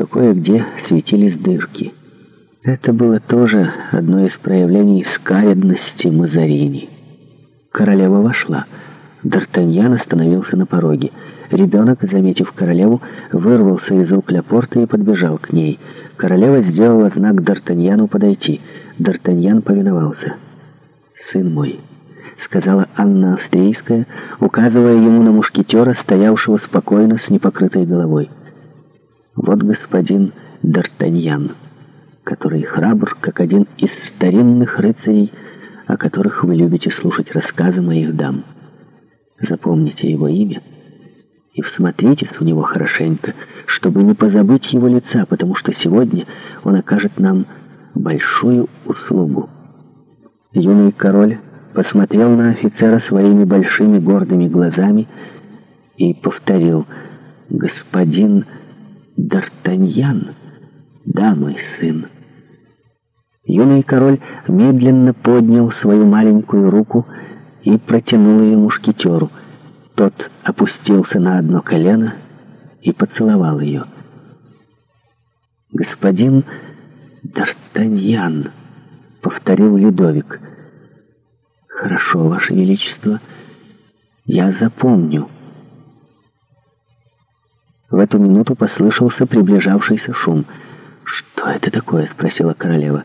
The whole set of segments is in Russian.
то кое-где светились дырки. Это было тоже одно из проявлений скаредности Мазарини. Королева вошла. Д'Артаньян остановился на пороге. Ребенок, заметив королеву, вырвался из окля порта и подбежал к ней. Королева сделала знак Д'Артаньяну подойти. Д'Артаньян повиновался. «Сын мой», — сказала Анна Австрийская, указывая ему на мушкетера, стоявшего спокойно с непокрытой головой. Вот господин Д'Артаньян, который храбр, как один из старинных рыцарей, о которых вы любите слушать рассказы моих дам. Запомните его имя и всмотритесь в него хорошенько, чтобы не позабыть его лица, потому что сегодня он окажет нам большую услугу. Юный король посмотрел на офицера своими большими гордыми глазами и повторил «Господин Д'Артаньян». Д'Артаньян? Да, мой сын. Юный король медленно поднял свою маленькую руку и протянул ее мушкетеру. Тот опустился на одно колено и поцеловал ее. «Господин Д'Артаньян», — повторил Людовик, — «хорошо, Ваше Величество, я запомню» эту минуту послышался приближавшийся шум. «Что это такое?» — спросила королева.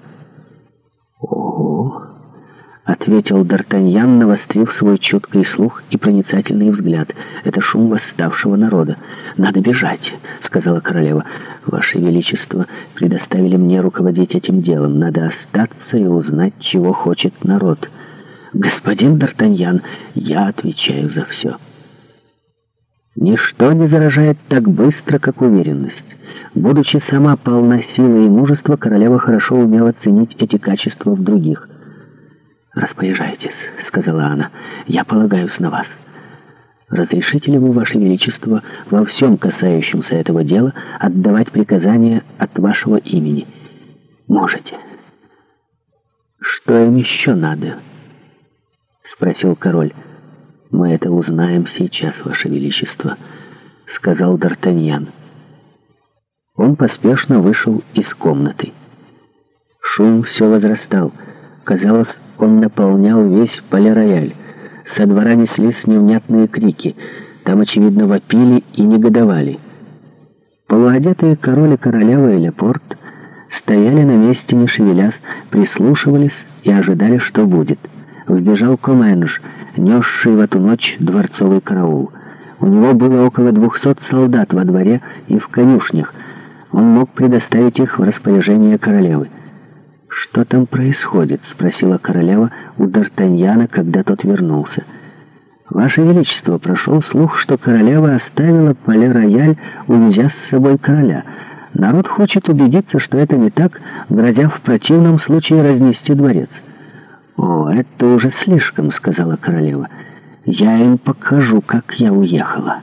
«Ого!» — ответил Д'Артаньян, навострив свой чуткий слух и проницательный взгляд. «Это шум восставшего народа. Надо бежать!» — сказала королева. «Ваше Величество предоставили мне руководить этим делом. Надо остаться и узнать, чего хочет народ. Господин Д'Артаньян, я отвечаю за все». Ничто не заражает так быстро, как уверенность. Будучи сама полна силы и мужества, королева хорошо умела ценить эти качества в других. «Распоряжайтесь», — сказала она, — «я полагаюсь на вас». «Разрешите ли вы, Ваше Величество, во всем касающемся этого дела отдавать приказания от вашего имени?» «Можете». «Что им еще надо?» — спросил король. «Мы это узнаем сейчас, Ваше Величество», — сказал Д'Артаньян. Он поспешно вышел из комнаты. Шум все возрастал. Казалось, он наполнял весь полирояль. Со двора неслись невнятные крики. Там, очевидно, вопили и негодовали. Полуодетые король и королева и стояли на месте, не шевелясь, прислушивались и ожидали, что будет — вбежал Коменж, несший в эту ночь дворцовый караул. У него было около 200 солдат во дворе и в конюшнях. Он мог предоставить их в распоряжение королевы. «Что там происходит?» — спросила королева у Д'Артаньяна, когда тот вернулся. «Ваше Величество, прошел слух, что королева оставила поле-рояль, увезя с собой короля. Народ хочет убедиться, что это не так, грозя в противном случае разнести дворец». «О, это уже слишком», — сказала королева. «Я им покажу, как я уехала».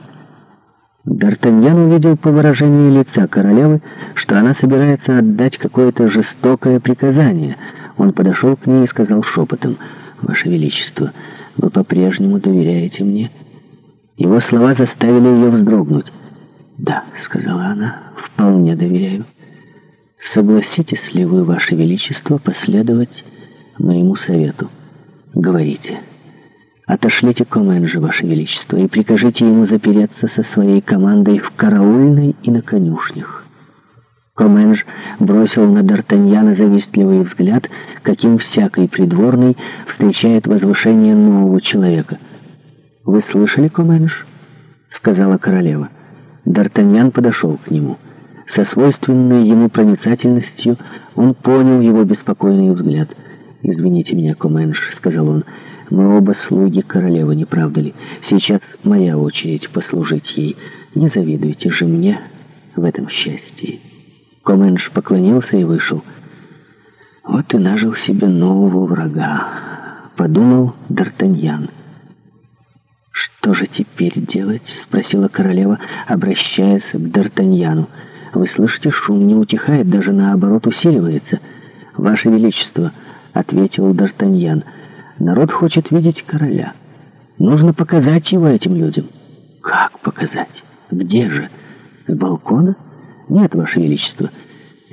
Д'Артаньян увидел по выражению лица королевы, что она собирается отдать какое-то жестокое приказание. Он подошел к ней и сказал шепотом, «Ваше Величество, вы по-прежнему доверяете мне?» Его слова заставили ее вздрогнуть. «Да», — сказала она, — «вполне доверяю. Согласитесь ли вы, Ваше Величество, последовать...» моему совету. Говорите. Отошлите к Ваше Величество, и прикажите ему запереться со своей командой в караульной и на конюшнях. Коменж бросил на Д'Артаньяна завистливый взгляд, каким всякий придворный встречает возвышение нового человека. «Вы слышали, Коменж?» — сказала королева. Д'Артаньян подошел к нему. Со свойственной ему проницательностью он понял его беспокойный взгляд — «Извините меня, Коменш», — сказал он, — «мы оба слуги королевы, не правда ли? Сейчас моя очередь послужить ей. Не завидуйте же мне в этом счастье». Коменш поклонился и вышел. «Вот и нажил себе нового врага», — подумал Д'Артаньян. «Что же теперь делать?» — спросила королева, обращаясь к Д'Артаньяну. «Вы слышите, шум не утихает, даже наоборот усиливается. Ваше Величество!» — ответил Д'Артаньян. «Народ хочет видеть короля. Нужно показать его этим людям». «Как показать? Где же? С балкона? Нет, Ваше Величество».